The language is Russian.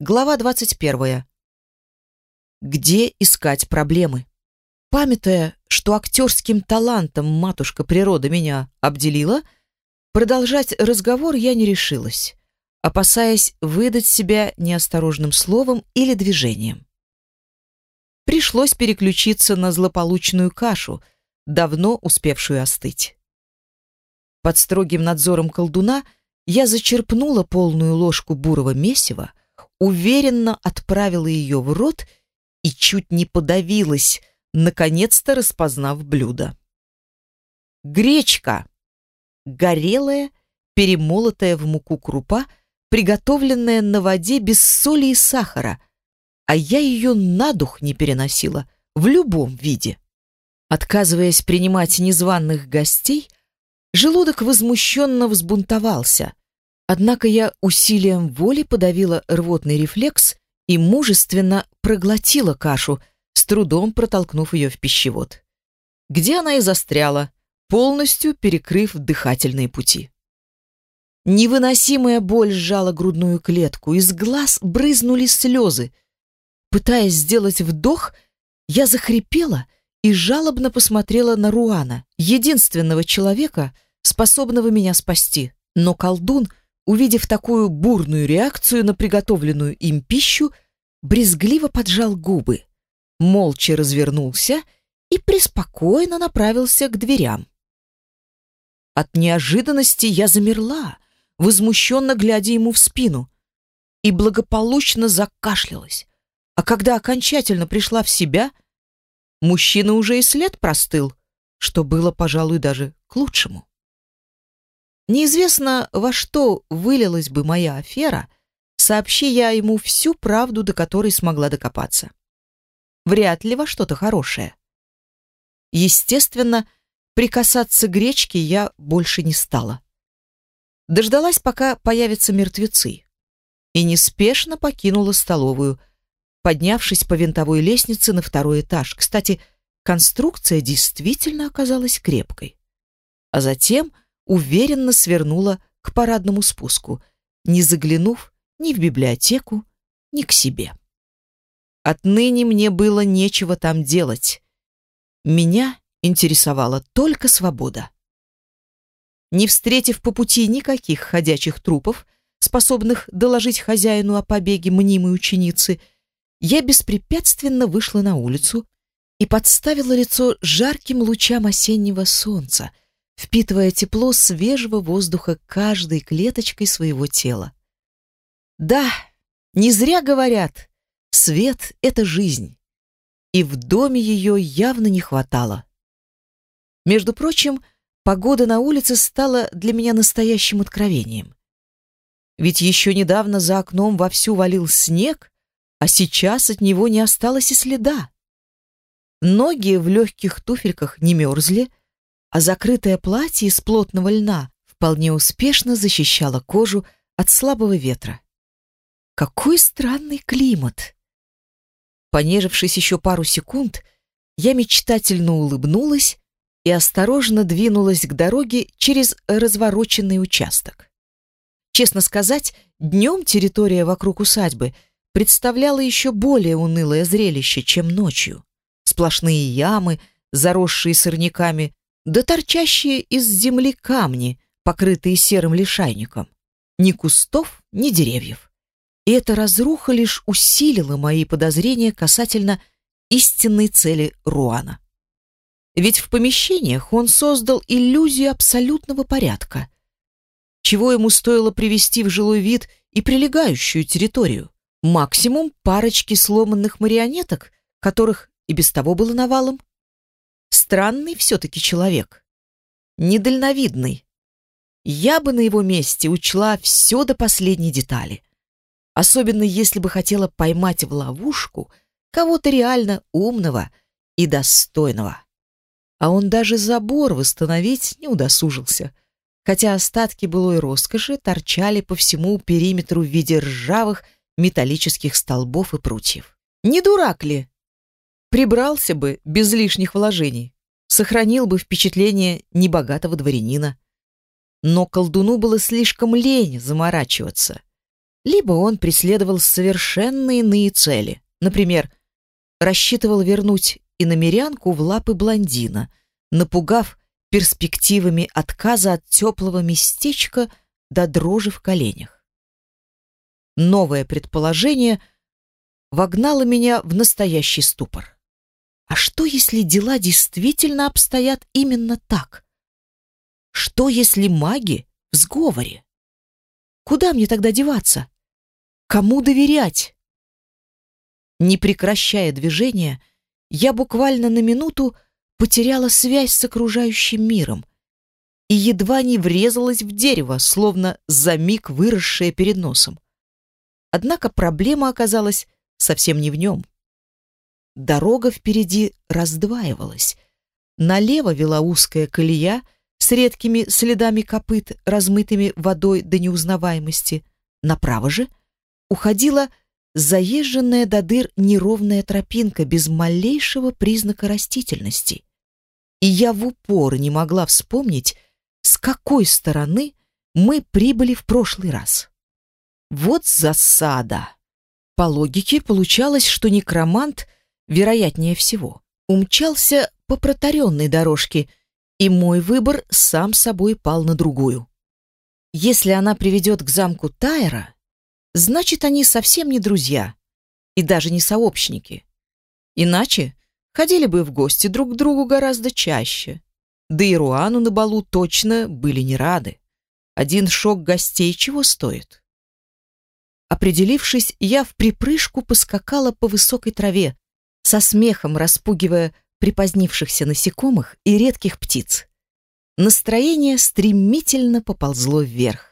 Глава 21. Где искать проблемы? Памятая, что актерским талантом матушка природа меня обделила, продолжать разговор я не решилась, опасаясь выдать себя неосторожным словом или движением. Пришлось переключиться на злополучную кашу, давно успевшую остыть. Под строгим надзором колдуна я зачерпнула полную ложку бурого месива, уверенно отправила ее в рот и чуть не подавилась, наконец-то распознав блюдо. Гречка. Горелая, перемолотая в муку крупа, приготовленная на воде без соли и сахара, а я ее на дух не переносила в любом виде. Отказываясь принимать незваных гостей, желудок возмущенно взбунтовался, Однако я усилием воли подавила рвотный рефлекс и мужественно проглотила кашу, с трудом протолкнув ее в пищевод. Где она и застряла, полностью перекрыв дыхательные пути. Невыносимая боль сжала грудную клетку, из глаз брызнули слезы. Пытаясь сделать вдох, я захрипела и жалобно посмотрела на Руана, единственного человека, способного меня спасти. Но колдун увидев такую бурную реакцию на приготовленную им пищу, брезгливо поджал губы, молча развернулся и преспокойно направился к дверям. От неожиданности я замерла, возмущенно глядя ему в спину, и благополучно закашлялась. А когда окончательно пришла в себя, мужчина уже и след простыл, что было, пожалуй, даже к лучшему. Неизвестно, во что вылилась бы моя афера, сообщи я ему всю правду, до которой смогла докопаться. Вряд ли во что-то хорошее. Естественно, прикасаться к гречке я больше не стала. Дождалась, пока появятся мертвецы, и неспешно покинула столовую, поднявшись по винтовой лестнице на второй этаж. Кстати, конструкция действительно оказалась крепкой. А затем уверенно свернула к парадному спуску, не заглянув ни в библиотеку, ни к себе. Отныне мне было нечего там делать. Меня интересовала только свобода. Не встретив по пути никаких ходячих трупов, способных доложить хозяину о побеге мнимой ученицы, я беспрепятственно вышла на улицу и подставила лицо жарким лучам осеннего солнца, впитывая тепло свежего воздуха каждой клеточкой своего тела. Да, не зря говорят, свет — это жизнь, и в доме ее явно не хватало. Между прочим, погода на улице стала для меня настоящим откровением. Ведь еще недавно за окном вовсю валил снег, а сейчас от него не осталось и следа. Ноги в легких туфельках не мерзли, а закрытое платье из плотного льна вполне успешно защищало кожу от слабого ветра. Какой странный климат! Понежившись еще пару секунд, я мечтательно улыбнулась и осторожно двинулась к дороге через развороченный участок. Честно сказать, днем территория вокруг усадьбы представляла еще более унылое зрелище, чем ночью. Сплошные ямы, заросшие сорняками, да торчащие из земли камни, покрытые серым лишайником. Ни кустов, ни деревьев. И эта разруха лишь усилила мои подозрения касательно истинной цели Руана. Ведь в помещениях он создал иллюзию абсолютного порядка. Чего ему стоило привести в жилой вид и прилегающую территорию? Максимум парочки сломанных марионеток, которых и без того было навалом. Странный все-таки человек. Недальновидный. Я бы на его месте учла все до последней детали. Особенно если бы хотела поймать в ловушку кого-то реально умного и достойного. А он даже забор восстановить не удосужился, хотя остатки былой роскоши торчали по всему периметру в виде ржавых металлических столбов и прутьев. Не дурак ли Прибрался бы без лишних вложений, сохранил бы впечатление небогатого дворянина. Но колдуну было слишком лень заморачиваться. либо он преследовал совершенно иные цели. Например, рассчитывал вернуть иномерянку в лапы блондина, напугав перспективами отказа от теплого местечка до дрожи в коленях. Новое предположение вогнало меня в настоящий ступор. А что, если дела действительно обстоят именно так? Что, если маги в сговоре? Куда мне тогда деваться? Кому доверять? Не прекращая движения, я буквально на минуту потеряла связь с окружающим миром и едва не врезалась в дерево, словно за миг выросшее перед носом. Однако проблема оказалась совсем не в нем. Дорога впереди раздваивалась. Налево вела узкая колея с редкими следами копыт, размытыми водой до неузнаваемости. Направо же уходила заезженная до дыр неровная тропинка без малейшего признака растительности. И я в упор не могла вспомнить, с какой стороны мы прибыли в прошлый раз. Вот засада. По логике получалось, что некромант, вероятнее всего, умчался по протаренной дорожке, и мой выбор сам собой пал на другую. Если она приведет к замку Тайра, значит, они совсем не друзья и даже не сообщники. Иначе ходили бы в гости друг к другу гораздо чаще. Да и Руану на балу точно были не рады. Один шок гостей чего стоит? Определившись, я в припрыжку поскакала по высокой траве, со смехом распугивая припозднившихся насекомых и редких птиц. Настроение стремительно поползло вверх.